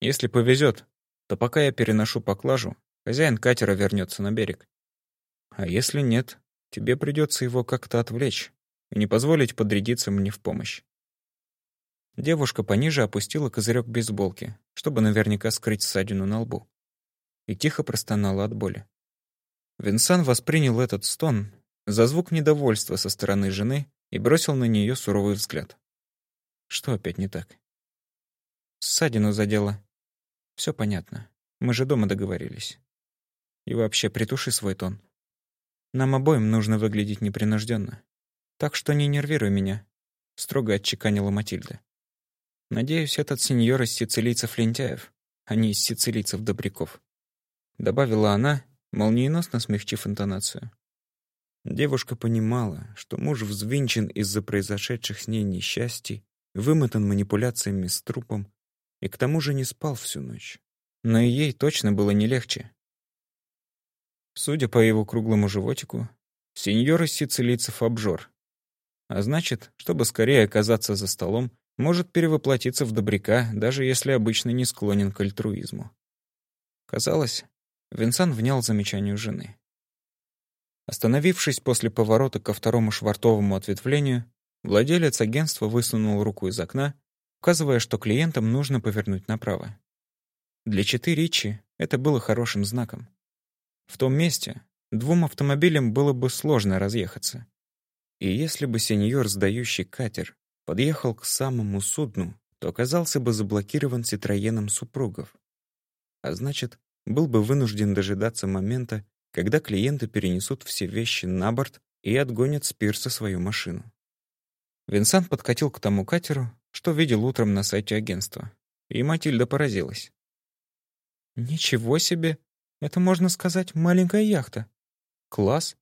Если повезет, то пока я переношу поклажу, хозяин катера вернется на берег. А если нет, тебе придется его как-то отвлечь и не позволить подрядиться мне в помощь. Девушка пониже опустила козырек бейсболки, чтобы наверняка скрыть ссадину на лбу, и тихо простонала от боли. Винсан воспринял этот стон за звук недовольства со стороны жены и бросил на нее суровый взгляд. Что опять не так? Ссадину задело. Все понятно. Мы же дома договорились. И вообще, притуши свой тон. Нам обоим нужно выглядеть непринужденно. Так что не нервируй меня, строго отчеканила Матильда. Надеюсь, этот сеньор из сицилийцев-лентяев, а не из сицилийцев-добряков. Добавила она, молниеносно смягчив интонацию. Девушка понимала, что муж взвинчен из-за произошедших с ней несчастий, вымотан манипуляциями с трупом и к тому же не спал всю ночь. Но и ей точно было не легче. Судя по его круглому животику, сеньор из сицилийцев обжор. А значит, чтобы скорее оказаться за столом, может перевоплотиться в добряка, даже если обычно не склонен к альтруизму. Казалось, Винсан внял замечанию жены. Остановившись после поворота ко второму швартовому ответвлению, владелец агентства высунул руку из окна, указывая, что клиентам нужно повернуть направо. Для Читы Ричи это было хорошим знаком. В том месте двум автомобилям было бы сложно разъехаться. И если бы сеньор, сдающий катер, подъехал к самому судну, то оказался бы заблокирован Ситроеном супругов. А значит, был бы вынужден дожидаться момента, когда клиенты перенесут все вещи на борт и отгонят с пирса свою машину. Винсан подкатил к тому катеру, что видел утром на сайте агентства, и Матильда поразилась. «Ничего себе! Это, можно сказать, маленькая яхта. Класс!»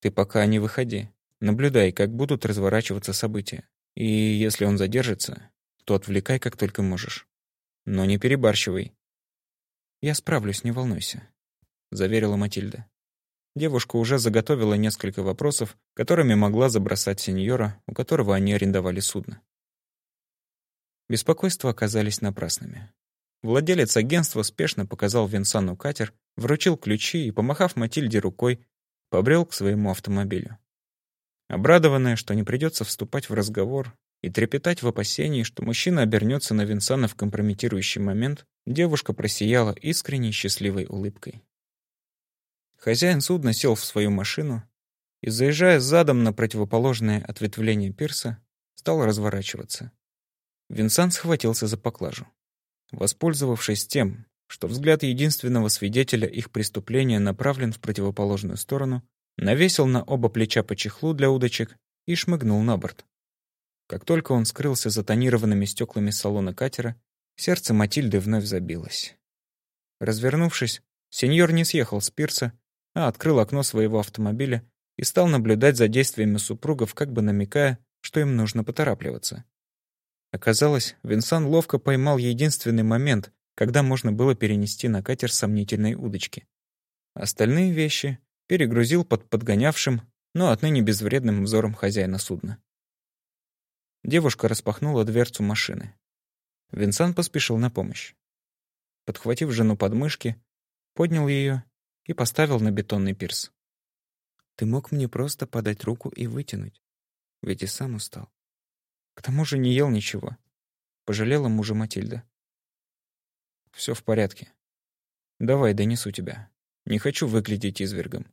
«Ты пока не выходи. Наблюдай, как будут разворачиваться события. И если он задержится, то отвлекай, как только можешь. Но не перебарщивай. «Я справлюсь, не волнуйся», — заверила Матильда. Девушка уже заготовила несколько вопросов, которыми могла забросать сеньора, у которого они арендовали судно. Беспокойства оказались напрасными. Владелец агентства спешно показал Винсану катер, вручил ключи и, помахав Матильде рукой, побрел к своему автомобилю. Обрадованная, что не придется вступать в разговор и трепетать в опасении, что мужчина обернется на Винсана в компрометирующий момент, девушка просияла искренней счастливой улыбкой. Хозяин судна сел в свою машину и, заезжая задом на противоположное ответвление пирса, стал разворачиваться. Винсан схватился за поклажу. Воспользовавшись тем, что взгляд единственного свидетеля их преступления направлен в противоположную сторону, навесил на оба плеча по чехлу для удочек и шмыгнул на борт. Как только он скрылся за тонированными стеклами салона катера, сердце Матильды вновь забилось. Развернувшись, сеньор не съехал с пирса, а открыл окно своего автомобиля и стал наблюдать за действиями супругов, как бы намекая, что им нужно поторапливаться. Оказалось, Винсан ловко поймал единственный момент, когда можно было перенести на катер сомнительной удочки. Остальные вещи перегрузил под подгонявшим, но отныне безвредным взором хозяина судна. Девушка распахнула дверцу машины. Винсан поспешил на помощь. Подхватив жену под мышки, поднял ее и поставил на бетонный пирс. «Ты мог мне просто подать руку и вытянуть, ведь и сам устал. К тому же не ел ничего», — пожалела мужа Матильда. «Все в порядке. Давай, донесу тебя. Не хочу выглядеть извергом».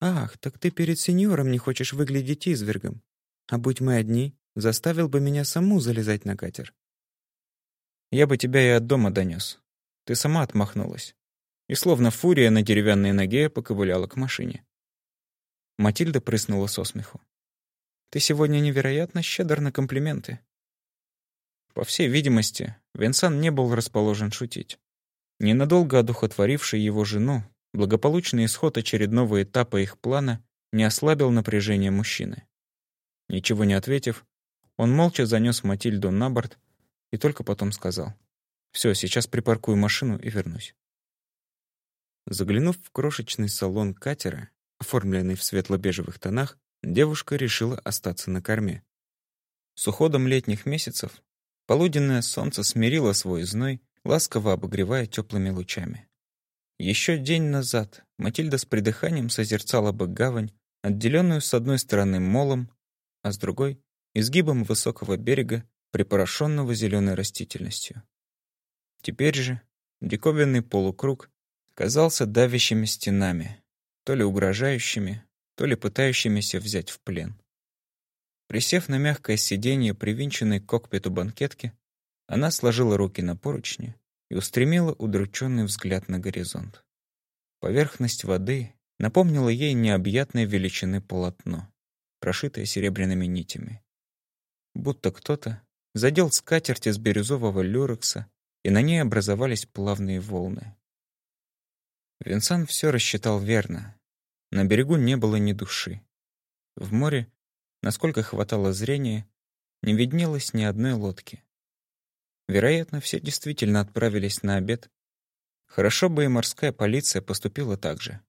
«Ах, так ты перед сеньором не хочешь выглядеть извергом. А будь мы одни, заставил бы меня саму залезать на катер». «Я бы тебя и от дома донес. Ты сама отмахнулась». И словно фурия на деревянной ноге поковыляла к машине. Матильда прыснула со смеху. «Ты сегодня невероятно щедр на комплименты». По всей видимости, Винсан не был расположен шутить. Ненадолго одухотворивший его жену, Благополучный исход очередного этапа их плана не ослабил напряжение мужчины. Ничего не ответив, он молча занес Матильду на борт и только потом сказал. «Все, сейчас припаркую машину и вернусь». Заглянув в крошечный салон катера, оформленный в светло-бежевых тонах, девушка решила остаться на корме. С уходом летних месяцев полуденное солнце смирило свой зной, ласково обогревая теплыми лучами. Еще день назад Матильда с придыханием созерцала бы гавань, отделенную с одной стороны молом, а с другой — изгибом высокого берега, припорошенного зеленой растительностью. Теперь же диковинный полукруг казался давящими стенами, то ли угрожающими, то ли пытающимися взять в плен. Присев на мягкое сиденье, привинченной к кокпиту банкетки, она сложила руки на поручни и устремила удрученный взгляд на горизонт. Поверхность воды напомнила ей необъятной величины полотно, прошитое серебряными нитями. Будто кто-то задел скатерть из бирюзового люрекса, и на ней образовались плавные волны. Винсан все рассчитал верно. На берегу не было ни души. В море, насколько хватало зрения, не виднелось ни одной лодки. Вероятно, все действительно отправились на обед. Хорошо бы и морская полиция поступила так же.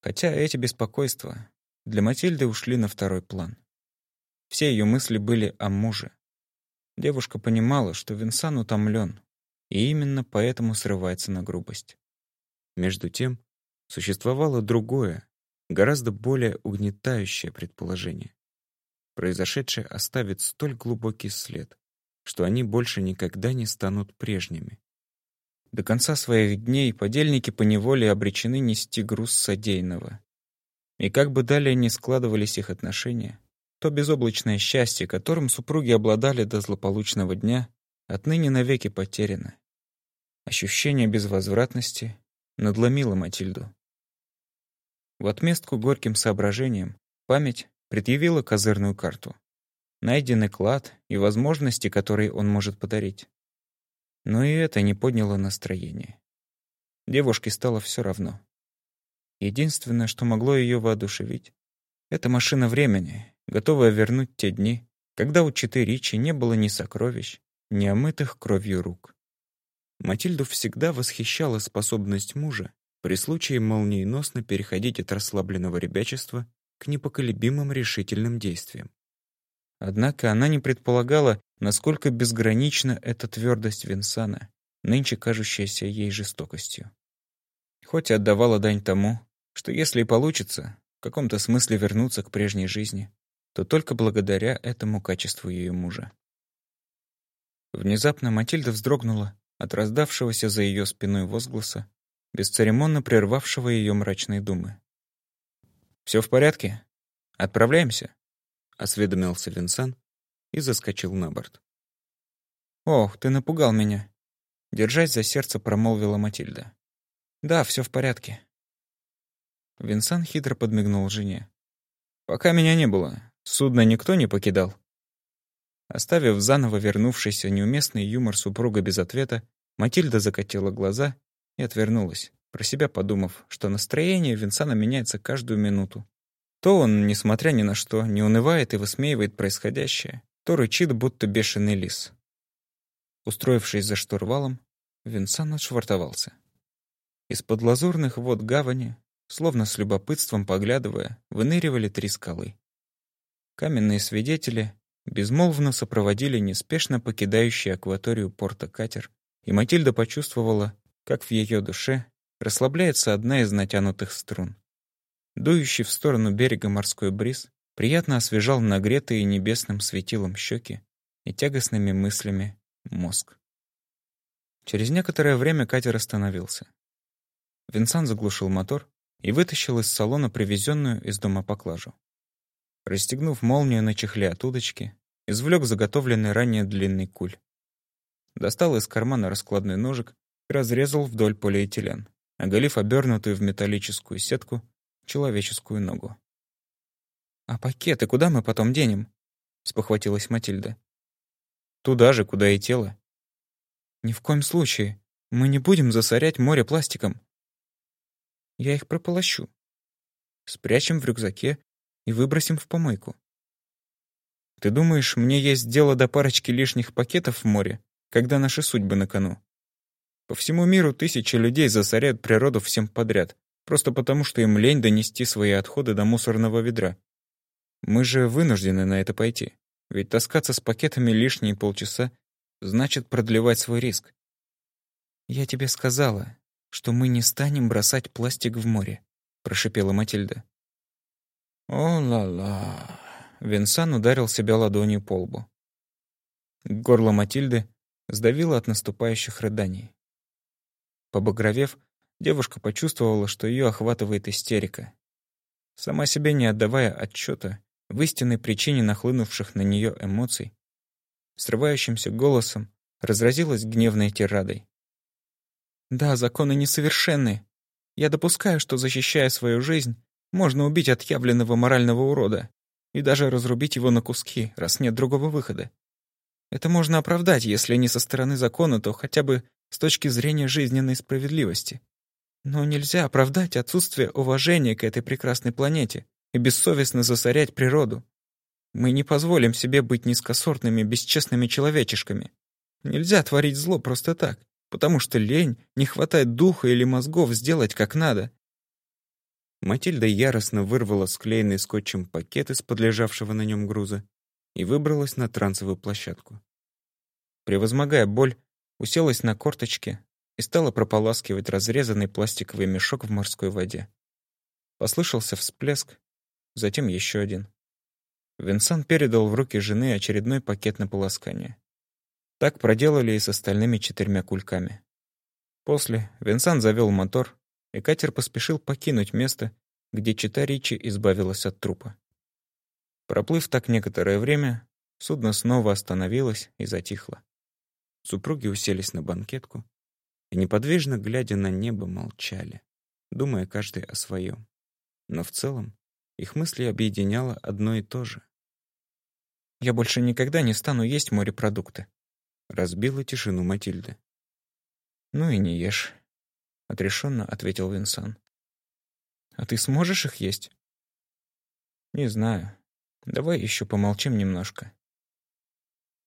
Хотя эти беспокойства для Матильды ушли на второй план. Все ее мысли были о муже. Девушка понимала, что Винсан утомлен, и именно поэтому срывается на грубость. Между тем, существовало другое, гораздо более угнетающее предположение. Произошедшее оставит столь глубокий след, что они больше никогда не станут прежними. До конца своих дней подельники поневоле обречены нести груз содеянного. И как бы далее ни складывались их отношения, то безоблачное счастье, которым супруги обладали до злополучного дня, отныне навеки потеряно. Ощущение безвозвратности надломило Матильду. В отместку горьким соображениям память предъявила козырную карту найденный клад и возможности, которые он может подарить. Но и это не подняло настроение. Девушке стало все равно. Единственное, что могло ее воодушевить, это машина времени, готовая вернуть те дни, когда у Читы Ричи не было ни сокровищ, ни омытых кровью рук. Матильду всегда восхищала способность мужа при случае молниеносно переходить от расслабленного ребячества к непоколебимым решительным действиям. Однако она не предполагала, насколько безгранична эта твердость Винсана, нынче кажущаяся ей жестокостью. Хоть и отдавала дань тому, что если и получится в каком-то смысле вернуться к прежней жизни, то только благодаря этому качеству ее мужа. Внезапно Матильда вздрогнула от раздавшегося за ее спиной возгласа, бесцеремонно прервавшего ее мрачные думы. «Все в порядке? Отправляемся?» осведомился Винсан и заскочил на борт. «Ох, ты напугал меня!» Держась за сердце, промолвила Матильда. «Да, все в порядке». Винсан хитро подмигнул жене. «Пока меня не было, судно никто не покидал». Оставив заново вернувшийся неуместный юмор супруга без ответа, Матильда закатила глаза и отвернулась, про себя подумав, что настроение Винсана меняется каждую минуту. То он, несмотря ни на что, не унывает и высмеивает происходящее, то рычит, будто бешеный лис. Устроившись за штурвалом, Винсан отшвартовался. Из-под лазурных вод гавани, словно с любопытством поглядывая, выныривали три скалы. Каменные свидетели безмолвно сопроводили неспешно покидающий акваторию порта катер, и Матильда почувствовала, как в ее душе расслабляется одна из натянутых струн. Дующий в сторону берега морской бриз приятно освежал нагретые небесным светилом щеки и тягостными мыслями мозг. Через некоторое время катер остановился. Винсан заглушил мотор и вытащил из салона привезенную из дома поклажу. Расстегнув молнию на чехле от удочки, извлек заготовленный ранее длинный куль. Достал из кармана раскладной ножик и разрезал вдоль полиэтилен, оголив обернутую в металлическую сетку человеческую ногу. «А пакеты куда мы потом денем?» — спохватилась Матильда. «Туда же, куда и тело». «Ни в коем случае. Мы не будем засорять море пластиком. Я их прополощу. Спрячем в рюкзаке и выбросим в помойку. Ты думаешь, мне есть дело до парочки лишних пакетов в море, когда наши судьбы на кону? По всему миру тысячи людей засоряют природу всем подряд, Просто потому, что им лень донести свои отходы до мусорного ведра. Мы же вынуждены на это пойти. Ведь таскаться с пакетами лишние полчаса значит продлевать свой риск. Я тебе сказала, что мы не станем бросать пластик в море. — прошипела Матильда. «О-ла-ла!» Винсан ударил себя ладонью по лбу. Горло Матильды сдавило от наступающих рыданий. Побагровев, девушка почувствовала, что ее охватывает истерика. Сама себе не отдавая отчета в истинной причине нахлынувших на нее эмоций, срывающимся голосом разразилась гневной тирадой. «Да, законы несовершенны. Я допускаю, что, защищая свою жизнь, можно убить отъявленного морального урода и даже разрубить его на куски, раз нет другого выхода. Это можно оправдать, если не со стороны закона, то хотя бы с точки зрения жизненной справедливости. Но нельзя оправдать отсутствие уважения к этой прекрасной планете и бессовестно засорять природу. Мы не позволим себе быть низкосортными, бесчестными человечишками. Нельзя творить зло просто так, потому что лень, не хватает духа или мозгов сделать как надо. Матильда яростно вырвала склеенный скотчем пакет из подлежавшего на нем груза и выбралась на трансовую площадку. Превозмогая боль, уселась на корточки и стала прополаскивать разрезанный пластиковый мешок в морской воде. Послышался всплеск, затем еще один. Винсан передал в руки жены очередной пакет на полоскание. Так проделали и с остальными четырьмя кульками. После Винсан завел мотор, и катер поспешил покинуть место, где Чита Ричи избавилась от трупа. Проплыв так некоторое время, судно снова остановилось и затихло. Супруги уселись на банкетку и, неподвижно глядя на небо, молчали, думая каждый о своем. Но в целом их мысли объединяло одно и то же. «Я больше никогда не стану есть морепродукты», — разбила тишину Матильды. «Ну и не ешь», — отрешенно ответил Винсан. «А ты сможешь их есть?» «Не знаю. Давай еще помолчим немножко.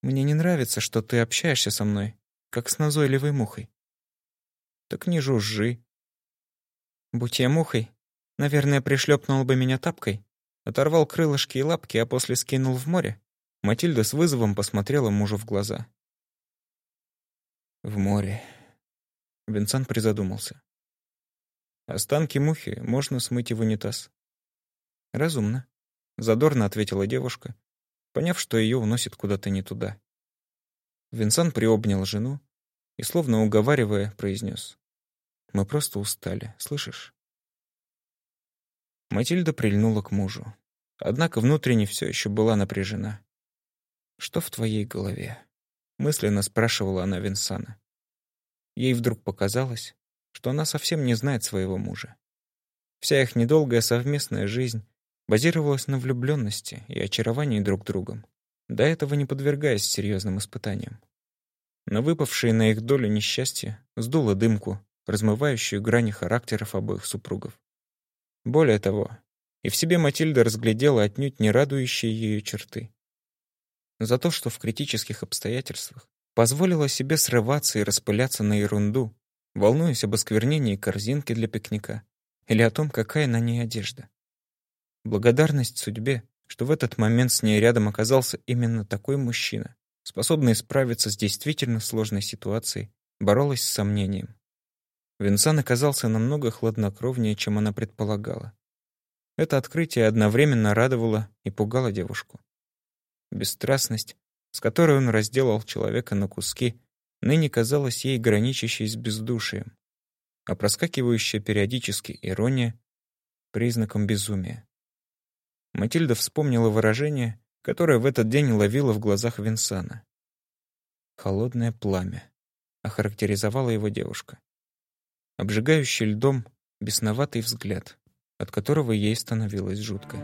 Мне не нравится, что ты общаешься со мной, как с назойливой мухой. Так не жужжи. Будь я мухой, наверное, пришлепнул бы меня тапкой, оторвал крылышки и лапки, а после скинул в море. Матильда с вызовом посмотрела мужу в глаза. В море. Винсан призадумался. Останки мухи можно смыть и в унитаз. Разумно. Задорно ответила девушка, поняв, что ее уносит куда-то не туда. Винсан приобнял жену и, словно уговаривая, произнес. «Мы просто устали, слышишь?» Матильда прильнула к мужу. Однако внутренне все еще была напряжена. «Что в твоей голове?» — мысленно спрашивала она Винсана. Ей вдруг показалось, что она совсем не знает своего мужа. Вся их недолгая совместная жизнь базировалась на влюбленности и очаровании друг другом, до этого не подвергаясь серьезным испытаниям. Но выпавшие на их долю несчастье сдуло дымку, размывающую грани характеров обоих супругов. Более того, и в себе Матильда разглядела отнюдь не радующие ее черты. За то, что в критических обстоятельствах позволила себе срываться и распыляться на ерунду, волнуясь об осквернении корзинки для пикника или о том, какая на ней одежда. Благодарность судьбе, что в этот момент с ней рядом оказался именно такой мужчина, способный справиться с действительно сложной ситуацией, боролась с сомнением. Винсан оказался намного хладнокровнее, чем она предполагала. Это открытие одновременно радовало и пугало девушку. Бесстрастность, с которой он разделал человека на куски, ныне казалась ей граничащей с бездушием, а проскакивающая периодически ирония — признаком безумия. Матильда вспомнила выражение, которое в этот день ловила в глазах Винсана. «Холодное пламя», — охарактеризовала его девушка. Обжигающий льдом бесноватый взгляд, от которого ей становилось жутко.